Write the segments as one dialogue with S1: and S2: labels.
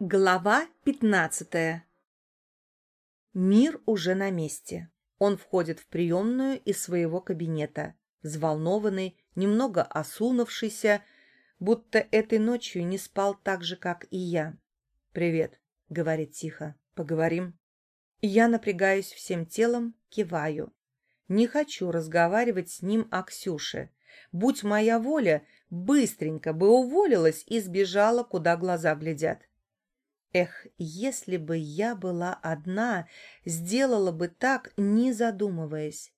S1: Глава пятнадцатая Мир уже на месте. Он входит в приемную из своего кабинета, взволнованный, немного осунувшийся, будто этой ночью не спал так же, как и я. «Привет», — говорит тихо, — «поговорим». Я напрягаюсь всем телом, киваю. Не хочу разговаривать с ним о Ксюше. Будь моя воля, быстренько бы уволилась и сбежала, куда глаза глядят. Эх, если бы я была одна, сделала бы так, не задумываясь.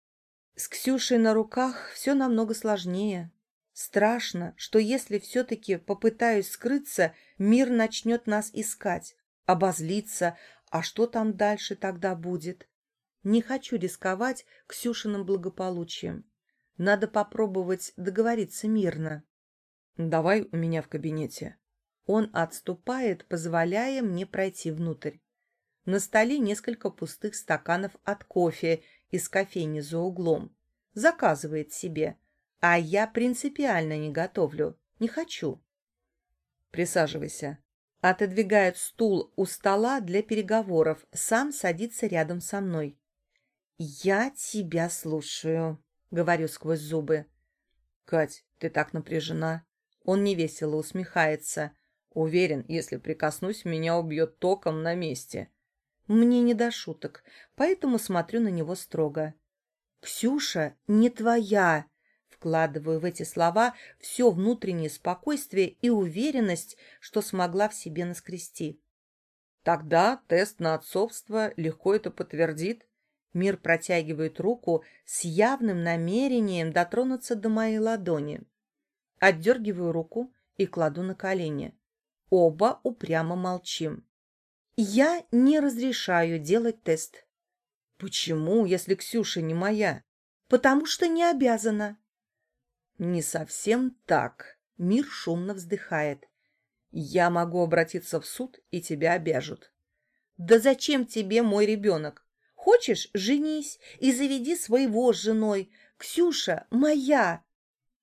S1: С Ксюшей на руках все намного сложнее. Страшно, что если все-таки попытаюсь скрыться, мир начнет нас искать, обозлиться, а что там дальше тогда будет? Не хочу рисковать Ксюшиным благополучием. Надо попробовать договориться мирно. «Давай у меня в кабинете». Он отступает, позволяя мне пройти внутрь. На столе несколько пустых стаканов от кофе из кофейни за углом. Заказывает себе. А я принципиально не готовлю. Не хочу. Присаживайся. Отодвигает стул у стола для переговоров. Сам садится рядом со мной. «Я тебя слушаю», — говорю сквозь зубы. «Кать, ты так напряжена». Он невесело усмехается. Уверен, если прикоснусь, меня убьет током на месте. Мне не до шуток, поэтому смотрю на него строго. «Ксюша не твоя!» Вкладываю в эти слова все внутреннее спокойствие и уверенность, что смогла в себе наскрести. Тогда тест на отцовство легко это подтвердит. Мир протягивает руку с явным намерением дотронуться до моей ладони. Отдергиваю руку и кладу на колени. Оба упрямо молчим. Я не разрешаю делать тест. Почему, если Ксюша не моя? Потому что не обязана. Не совсем так. Мир шумно вздыхает. Я могу обратиться в суд, и тебя обяжут. Да зачем тебе мой ребенок? Хочешь, женись и заведи своего с женой. Ксюша моя.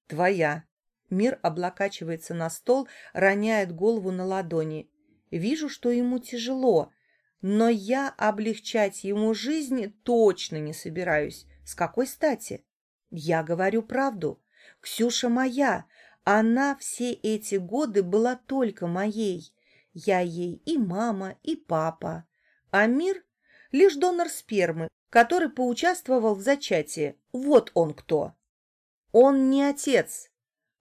S1: Твоя. Мир облокачивается на стол, роняет голову на ладони. Вижу, что ему тяжело, но я облегчать ему жизнь точно не собираюсь. С какой стати? Я говорю правду. Ксюша моя. Она все эти годы была только моей. Я ей и мама, и папа. А мир лишь донор спермы, который поучаствовал в зачатии. Вот он кто. Он не отец.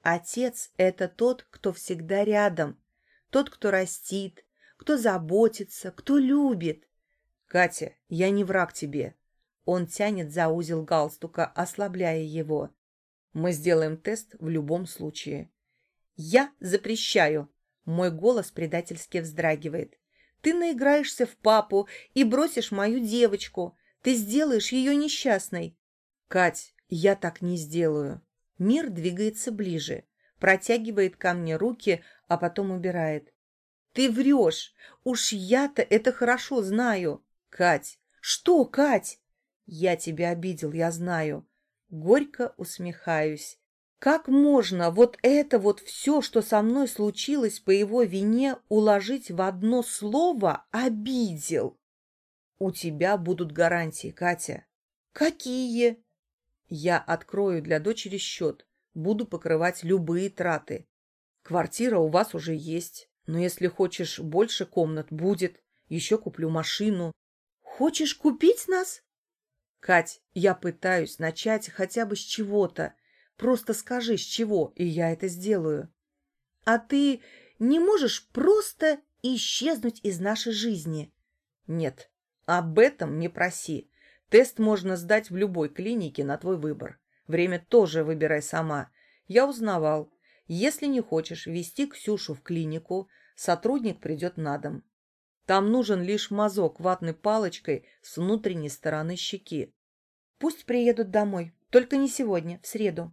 S1: Отец – это тот, кто всегда рядом, тот, кто растит, кто заботится, кто любит. Катя, я не враг тебе. Он тянет за узел галстука, ослабляя его. Мы сделаем тест в любом случае. Я запрещаю. Мой голос предательски вздрагивает. Ты наиграешься в папу и бросишь мою девочку. Ты сделаешь ее несчастной. Кать, я так не сделаю. Мир двигается ближе, протягивает ко мне руки, а потом убирает. Ты врешь. Уж я-то это хорошо знаю. Кать. Что, Кать? Я тебя обидел, я знаю. Горько усмехаюсь. Как можно вот это вот все, что со мной случилось по его вине, уложить в одно слово «обидел»? У тебя будут гарантии, Катя. Какие? Я открою для дочери счет, буду покрывать любые траты. Квартира у вас уже есть, но если хочешь больше комнат, будет. Еще куплю машину. Хочешь купить нас? Кать, я пытаюсь начать хотя бы с чего-то. Просто скажи, с чего, и я это сделаю. А ты не можешь просто исчезнуть из нашей жизни? Нет, об этом не проси. Тест можно сдать в любой клинике на твой выбор. Время тоже выбирай сама. Я узнавал. Если не хочешь вести Ксюшу в клинику, сотрудник придет на дом. Там нужен лишь мазок ватной палочкой с внутренней стороны щеки. Пусть приедут домой, только не сегодня, в среду.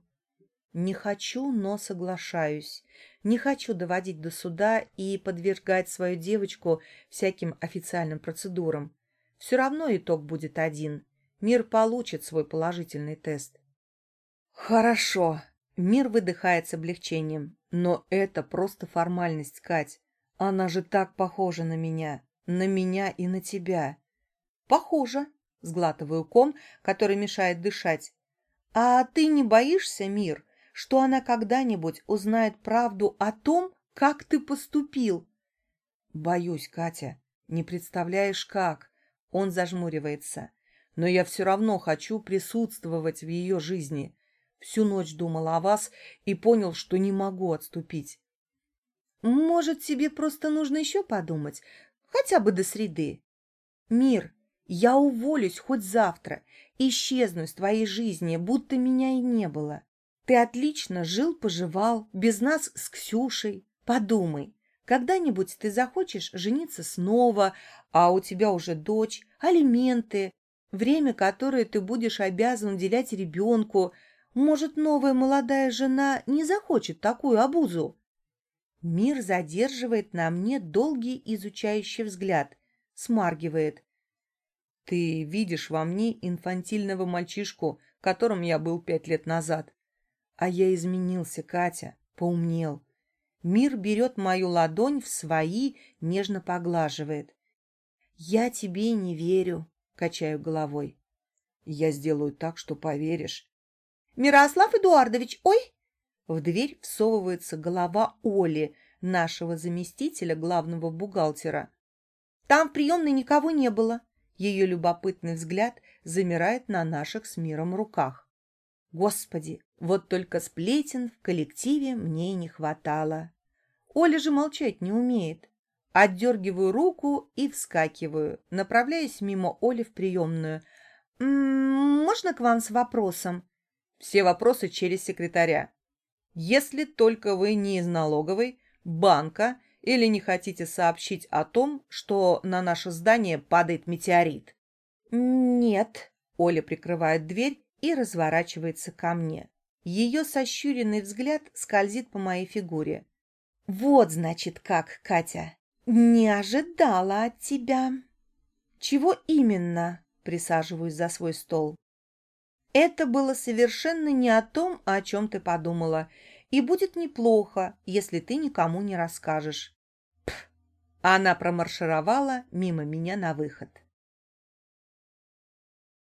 S1: Не хочу, но соглашаюсь. Не хочу доводить до суда и подвергать свою девочку всяким официальным процедурам. Все равно итог будет один. Мир получит свой положительный тест. Хорошо. Мир выдыхает с облегчением. Но это просто формальность, Кать. Она же так похожа на меня, на меня и на тебя. Похожа, сглатываю ком, который мешает дышать. А ты не боишься, Мир, что она когда-нибудь узнает правду о том, как ты поступил? Боюсь, Катя, не представляешь как. Он зажмуривается. Но я все равно хочу присутствовать в ее жизни. Всю ночь думал о вас и понял, что не могу отступить. Может, тебе просто нужно еще подумать, хотя бы до среды. Мир, я уволюсь хоть завтра, исчезну из твоей жизни, будто меня и не было. Ты отлично жил-поживал, без нас с Ксюшей. Подумай, когда-нибудь ты захочешь жениться снова, а у тебя уже дочь, алименты, время, которое ты будешь обязан уделять ребенку. Может, новая молодая жена не захочет такую обузу? Мир задерживает на мне долгий изучающий взгляд, смаргивает. Ты видишь во мне инфантильного мальчишку, которым я был пять лет назад. А я изменился, Катя, поумнел. Мир берет мою ладонь в свои, нежно поглаживает. «Я тебе не верю», — качаю головой. «Я сделаю так, что поверишь». «Мирослав Эдуардович, ой!» В дверь всовывается голова Оли, нашего заместителя главного бухгалтера. «Там в приемной никого не было». Ее любопытный взгляд замирает на наших с миром руках. Господи, вот только сплетен в коллективе мне и не хватало. Оля же молчать не умеет. Отдергиваю руку и вскакиваю, направляясь мимо Оли в приемную. «М -м, «Можно к вам с вопросом?» Все вопросы через секретаря. Если только вы не из налоговой, банка или не хотите сообщить о том, что на наше здание падает метеорит. «Нет», — Оля прикрывает дверь и разворачивается ко мне. Ее сощуренный взгляд скользит по моей фигуре. «Вот, значит, как, Катя! Не ожидала от тебя!» «Чего именно?» — присаживаюсь за свой стол. «Это было совершенно не о том, о чем ты подумала, и будет неплохо, если ты никому не расскажешь». Пф! Она промаршировала мимо меня на выход.